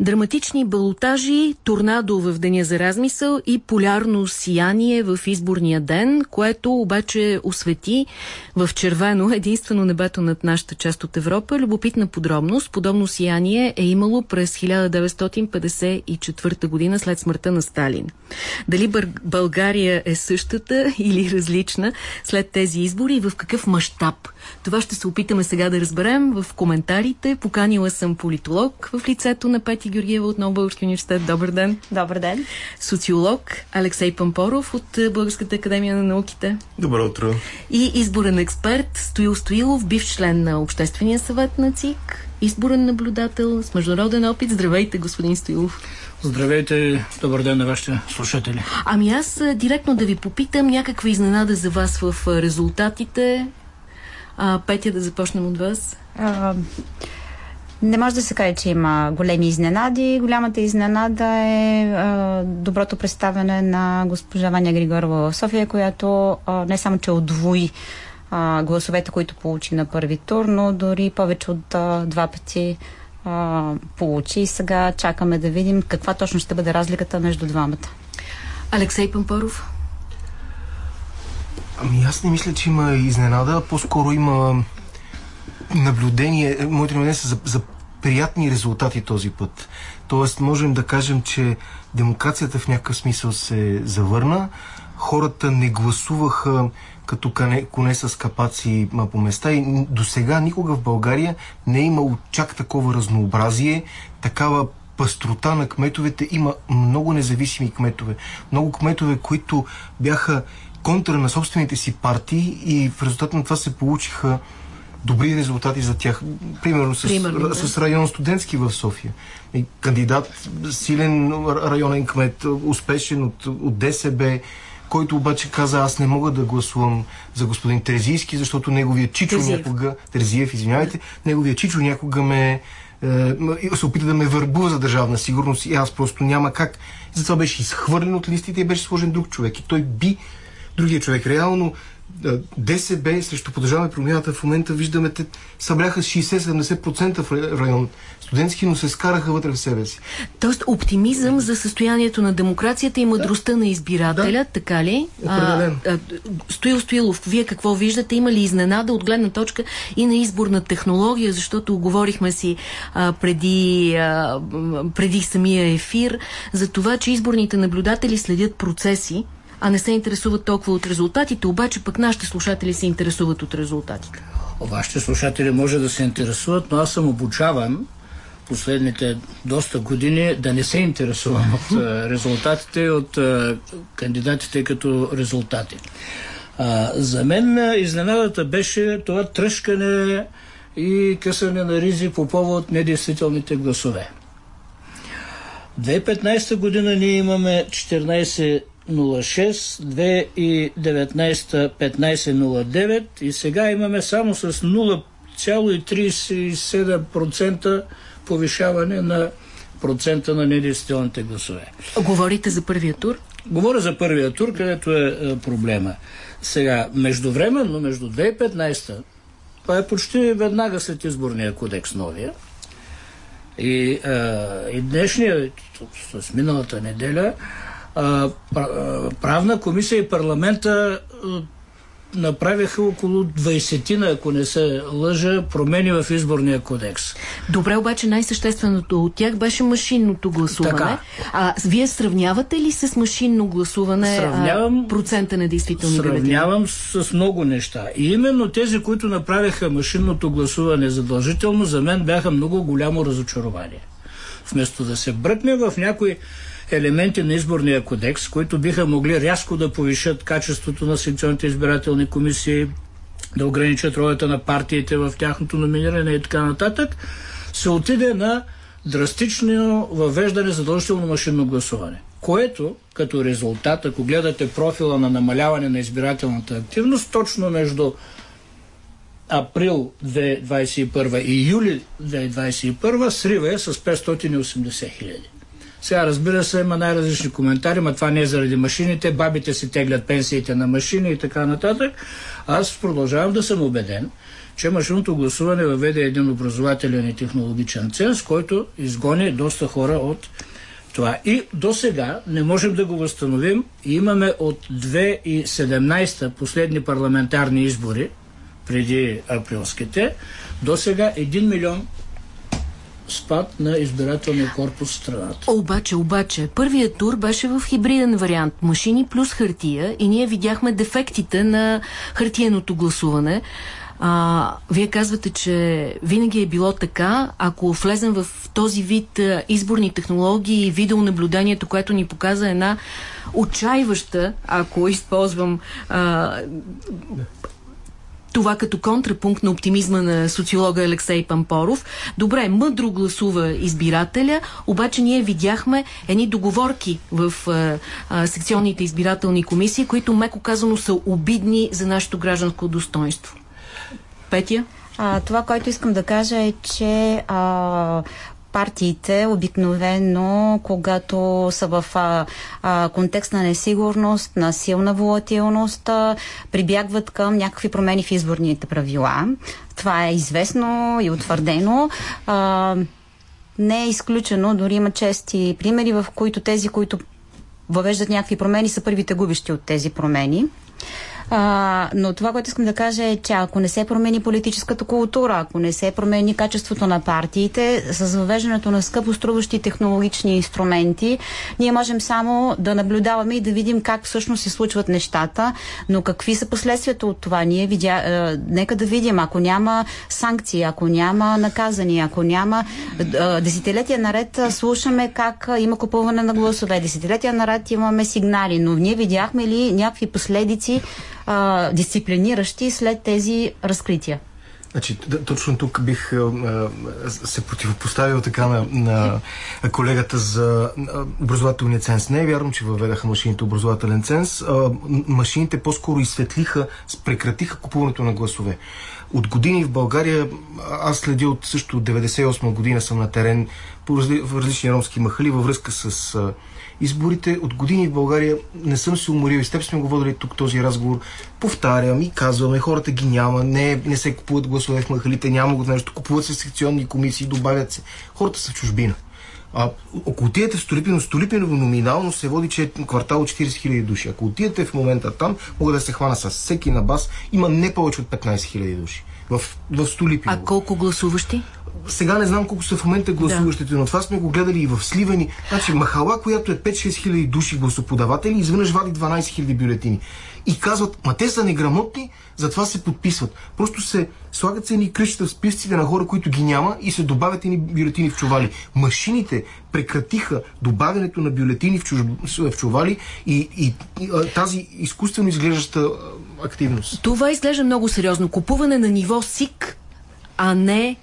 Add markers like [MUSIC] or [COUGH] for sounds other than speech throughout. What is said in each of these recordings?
Драматични балотажи, торнадо в деня за размисъл и полярно сияние в изборния ден, което обаче освети в червено [LAUGHS] единствено небето над нашата част от Европа. Любопитна подробност. Подобно сияние е имало през 1954 година след смъртта на Сталин. Дали България е същата [LAUGHS] или различна след тези избори и в какъв мащаб? Това ще се опитаме сега да разберем в коментарите. Поканила съм политолог в лицето на Пети Георгиева от Нов Български университет. Добър ден. Добър ден. Социолог Алексей Пампоров от Българската академия на науките. Добро утро. И изборен експерт Стоил Стоилов, бивш член на Обществения съвет на ЦИК, изборен наблюдател с международен опит. Здравейте, господин Стоилов. Здравейте, добър ден на вашите слушатели. Ами аз директно да ви попитам някаква изненада за вас в резултатите. А, Петя, да започнем от вас. А, не може да се каже, че има големи изненади. Голямата изненада е а, доброто представяне на госпожа Ваня Григорова в София, която а, не само, че отвои а, гласовете, които получи на първи тур, но дори повече от а, два пъти а, получи. И сега чакаме да видим каква точно ще бъде разликата между двамата. Алексей Пампаров. Ами аз не мисля, че има изненада. По-скоро има наблюдение. Моите наблюдения са за, за приятни резултати този път. Тоест, можем да кажем, че демокрацията в някакъв смисъл се завърна. Хората не гласуваха като коне, коне с капаци по места и до сега никога в България не е имало чак такова разнообразие, такава пастрота на кметовете. Има много независими кметове. Много кметове, които бяха контра на собствените си партии и в резултат на това се получиха добри резултати за тях. Примерно с, Примерно, да. с район студентски в София. И кандидат, силен районен кмет, успешен от, от ДСБ, който обаче каза, аз не мога да гласувам за господин Терезийски, защото неговия чичо Терзиев. някога, Терезиев, извинявайте, неговия чичо някога ме е, се опита да ме върбува за държавна сигурност и аз просто няма как. Затова беше изхвърлен от листите и беше сложен друг човек. И той би другия човек. Реално ДСБ срещу продължаване промяната в момента виждаме, те събраха 60-70% в район студентски, но се скараха вътре в себе си. Тоест оптимизъм за състоянието на демокрацията и мъдростта да. на избирателя, да. така ли? Определено. А, Стоил Стоилов, вие какво виждате? Има ли изненада от гледна точка и на изборна технология, защото говорихме си а, преди, а, преди самия ефир за това, че изборните наблюдатели следят процеси, а не се интересуват толкова от резултатите, обаче пък нашите слушатели се интересуват от резултатите. Вашите слушатели може да се интересуват, но аз съм обучаван последните доста години да не се интересувам от резултатите и от кандидатите като резултати. А, за мен изненадата беше това тръжкане и късане на ризи по повод недействителните гласове. 2015 година ние имаме 14 06 2019 1509 и сега имаме само с 0,37% повишаване на процента на недействителните гласове. Говорите за първия тур? Говоря за първия тур, където е, е проблема. Сега, междувременно, между 2015 това е почти веднага след изборния кодекс новия, и, а, и днешния, с миналата неделя, правна комисия и парламента направиха около 20 ако не се лъжа, промени в изборния кодекс. Добре, обаче най-същественото от тях беше машинното гласуване. Така. А вие сравнявате ли с машинно гласуване Сравнявам, а, процента на действителни Сравнявам бюлетини? с много неща. И именно тези, които направиха машинното гласуване задължително, за мен бяха много голямо разочарование. Вместо да се бръкне в някои елементи на изборния кодекс, които биха могли рязко да повишат качеството на секционните избирателни комисии, да ограничат ролята на партиите в тяхното номиниране и така нататък, се отиде на драстично въвеждане задължително машинно гласуване. Което, като резултат, ако гледате профила на намаляване на избирателната активност, точно между април 2021 и юли 2021 срива е с 580 хиляди. Сега, разбира се, има най-различни коментари, но това не е заради машините, бабите си теглят пенсиите на машини и така нататък. Аз продължавам да съм убеден, че машинното гласуване въведе един образователен и технологичен ценз, който изгони доста хора от това. И до сега не можем да го възстановим. Имаме от 2017 последни парламентарни избори, преди априлските, до сега 1 милион спад на избирателния корпус в страната. Обаче, обаче, първият тур беше в хибриден вариант. Машини плюс хартия и ние видяхме дефектите на хартиеното гласуване. А, вие казвате, че винаги е било така. Ако влезем в този вид изборни технологии и видеонаблюдението, което ни показа една отчаиваща, ако използвам а, това като контрапункт на оптимизма на социолога Алексей Пампоров. Добре, мъдро гласува избирателя, обаче ние видяхме едни договорки в а, а, секционните избирателни комисии, които меко казано са обидни за нашето гражданско достоинство. Петя? А, това, което искам да кажа е, че а, партиите обикновено, когато са в а, а, контекст на несигурност, на силна волатилност, а, прибягват към някакви промени в изборните правила. Това е известно и утвърдено. А, не е изключено, дори има чести примери, в които тези, които въвеждат някакви промени, са първите губещи от тези промени. А, но това, което искам да кажа е, че ако не се промени политическата култура, ако не се промени качеството на партиите, с въвеждането на скъпо струващи технологични инструменти, ние можем само да наблюдаваме и да видим как всъщност се случват нещата, но какви са последствията от това? Ние видя, а, нека да видим, ако няма санкции, ако няма наказани, ако няма а, десетилетия наред слушаме как има купуване на гласове, десетилетия наред имаме сигнали, но ние видяхме ли някакви последици а, дисциплиниращи след тези разкрития. Значи, точно тук бих а, се противопоставил така на, на колегата за образователния ценз. Не е вярно, че въведаха машините образователен ценз. Машините по-скоро изсветлиха, прекратиха купуването на гласове. От години в България, аз следя от също 98 година съм на терен по в различни ромски махали във връзка с а, изборите. От години в България не съм се уморил и с теб сме го водили тук този разговор. Повтарям и казваме, хората ги няма, не, не се купуват гласове в махалите, няма го нещо, купуват се секционни комисии, добавят се. Хората са в чужбина. А, ако отидете в Столипино, Столипиново номинално се води, че квартал от 40 000 души. Ако отидете в момента там, мога да се хвана с всеки на бас, има не повече от 15 000 души. В, в Столипиново. А колко гласуващи? сега не знам колко са в момента гласуващите, да. но това сме го гледали и в Сливани. Значи махала, която е 5-6 хиляди души гласоподаватели, изведнъж вади 12 хиляди бюлетини. И казват, ма те са неграмотни, затова се подписват. Просто се слагат се едни кръщата в списъците на хора, които ги няма и се добавят едни бюлетини в чували. Машините прекратиха добавянето на бюлетини в, чуж... в чували и, и, и тази изкуствено изглеждаща активност. Това изглежда много сериозно. Купуване на ниво СИК, а не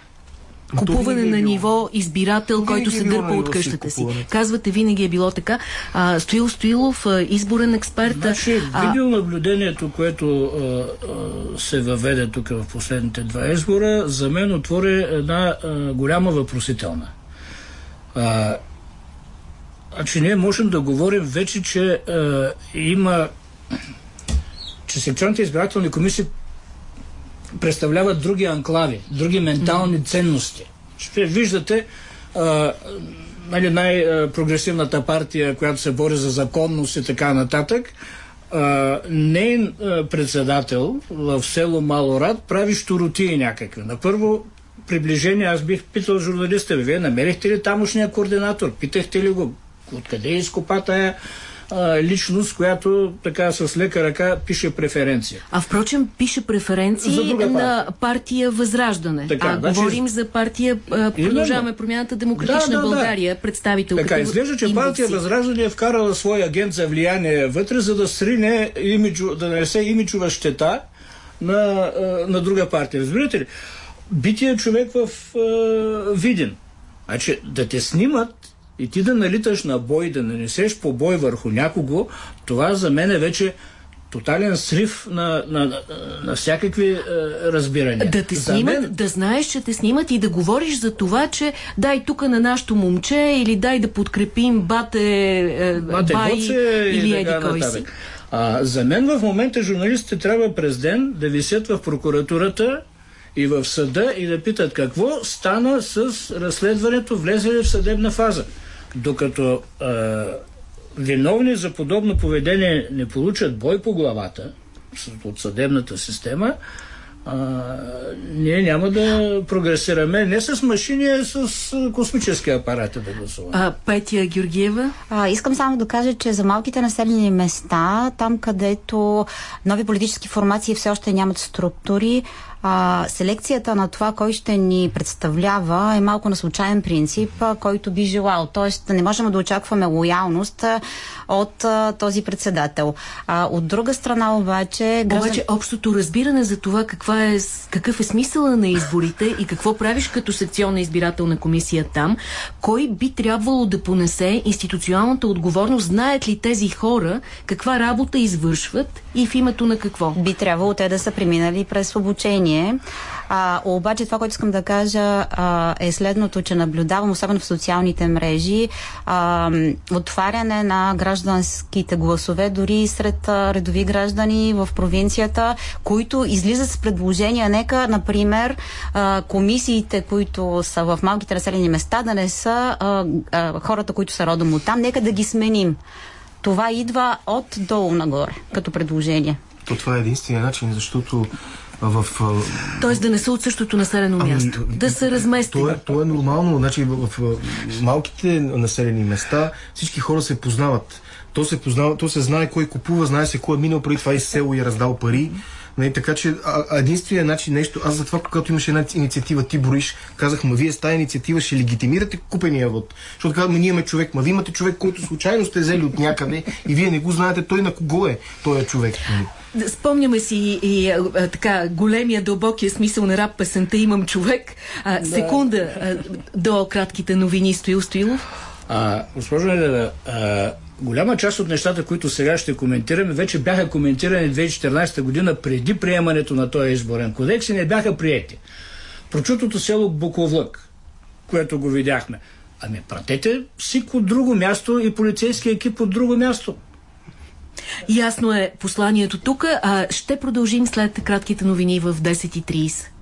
купуване на ниво избирател, винаги който се дърпа от къщата си. Казвате, винаги е било така. А, Стоил Стоилов, изборен експерт. Значи, видеонаблюдението, което а, а, се въведе тук в последните два избора, за мен отвори една а, голяма въпросителна. А, значи ние можем да говорим вече, че а, има че секционните избирателни комисии представляват други анклави, други ментални ценности. Ще виждате нали, най-прогресивната партия, която се бори за законност и така нататък, а, не председател в село Малорад прави штуротии някакви. На първо приближение аз бих питал журналиста, вие намерихте ли тамошния координатор? Питахте ли го? Откъде е изкопа тая а, личност, която така с лека ръка пише преференция. А впрочем, пише преференции на партия Възраждане. Така, а значи... говорим за партия а, Продължаваме промяната Демократична да, да, България, да. представител. Така, изглежда, че партия Възраждане е вкарала свой агент за влияние вътре, за да срине имиджу, да нанесе имиджова щета на, на друга партия. Разбирате ли? Бития човек в а, Виден. Значи, да те снимат и ти да налиташ на бой, да нанесеш по бой върху някого, това за мен е вече тотален срив на, на, на, на всякакви е, разбирания. Да те снимат, мен... да знаеш, че те снимат и да говориш за това, че дай тук на нашото момче или дай да подкрепим бате, е, бате бай Гоце или еди кой си. А, за мен в момента журналистите трябва през ден да висят в прокуратурата и в съда и да питат какво стана с разследването, влезе в съдебна фаза. Докато е, виновни за подобно поведение не получат бой по главата от съдебната система, а, ние няма да прогресираме не с машини, а с космически апарати да гласуваме. А, Петя Георгиева? А, искам само да кажа, че за малките населени места, там където нови политически формации все още нямат структури, а, селекцията на това, кой ще ни представлява е малко на случайен принцип, а, който би желал. Тоест не можем да очакваме лоялност а, от а, този председател. А, от друга страна обаче... Граждан... Обаче общото разбиране за това каква е, какъв е смисъла на изборите и какво правиш като секционна избирателна комисия там, кой би трябвало да понесе институционалната отговорност, знаят ли тези хора каква работа извършват и в името на какво? Би трябвало те да са преминали през обучение мнение. А, обаче това, което искам да кажа а, е следното, че наблюдавам, особено в социалните мрежи, а, отваряне на гражданските гласове, дори сред а, редови граждани в провинцията, които излизат с предложения. Нека, например, а, комисиите, които са в малките населени места, да не са а, а, хората, които са родом от там, нека да ги сменим. Това идва от долу нагоре, като предложение. То това е единствения начин, защото в... Тоест да не са от същото населено ами, място, да се разместят. То е, то е нормално. Значи, в, в, малките населени места всички хора се познават. То се, познава, то се знае кой купува, знае се кой е минал преди това и село и е раздал пари. Не, така че единственият начин нещо, аз затова, когато имаше една инициатива, ти броиш, казах, ма вие с тази инициатива ще легитимирате купения вод. Защото казваме, ние имаме човек, ма вие имате човек, който случайно сте взели от някъде и вие не го знаете той на кого е този човек. Спомняме си и, и а, така големия, дълбокия смисъл на рап песента Имам човек. А, да. Секунда а, до кратките новини Стоил Стоилов. А, госпожо Недева, голяма част от нещата, които сега ще коментираме, вече бяха коментирани 2014 година преди приемането на този изборен кодекс и не бяха приети. Прочутото село Буковлък, което го видяхме. Ами пратете СИК от друго място и полицейски екип от друго място. Ясно е посланието тук. Ще продължим след кратките новини в 10.30.